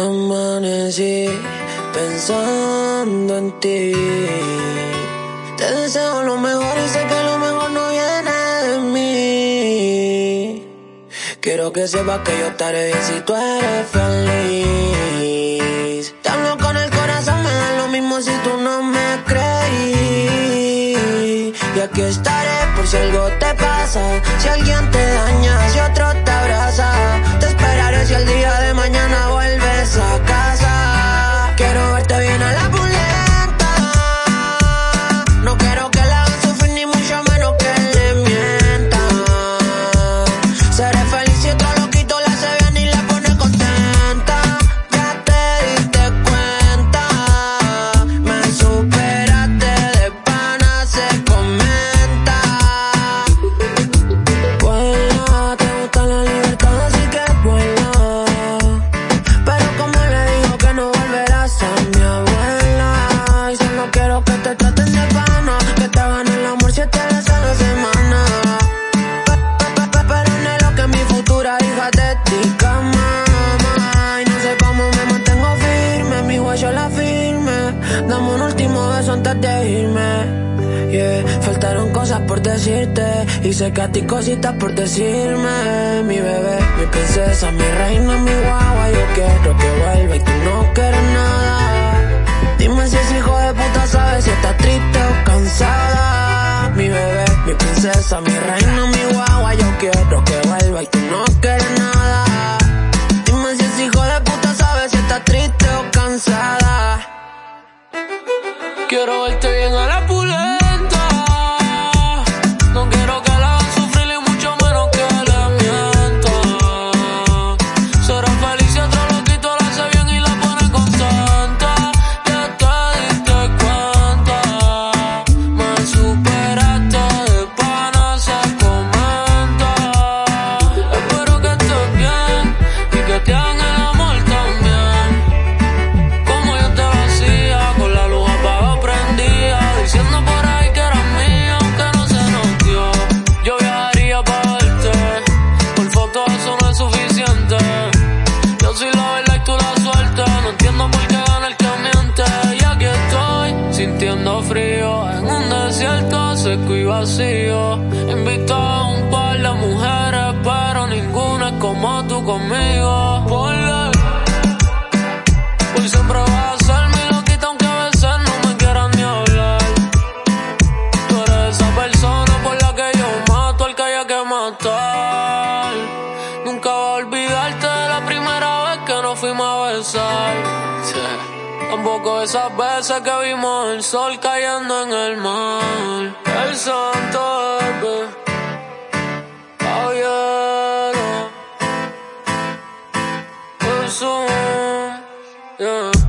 Amanecí pensando en ti. Te deseo lo mejor y sé que lo mejor no viene de mí. Quiero que sepas que yo estaré bien si tú eres feliz. Te hablo con el corazón, me da lo mismo si tú no me creí. Y aquí estaré por si algo te pasa, si alguien te por decirte y ti cositas por decirme. Mi bebé, mi princesa, mi reina, mi guagua. Yo quiero que vuelva y tú no quieres nada. Dime si ese hijo de puta sabe si estás triste o cansada. Mi bebé, mi princesa, mi reina, mi guagua. Yo quiero que vuelva y tú no quieres nada. Dime si ese hijo de puta sabe si estás triste o cansada. Quiero verte bien a la pulenta. Seco y vacío. Invito a un par de mujeres, pero ninguna es como tú conmigo. Por ley. Hoy siempre vas a ser mi loquita aunque a veces no me quieran ni hablar. Tú eres esa persona por la que yo mato al que haya que matar. Nunca voy a olvidarte de la primera vez que nos fuimos a besar. Tampoco esas veces que vimos el sol cayendo en el mar. Oh yeah, yeah.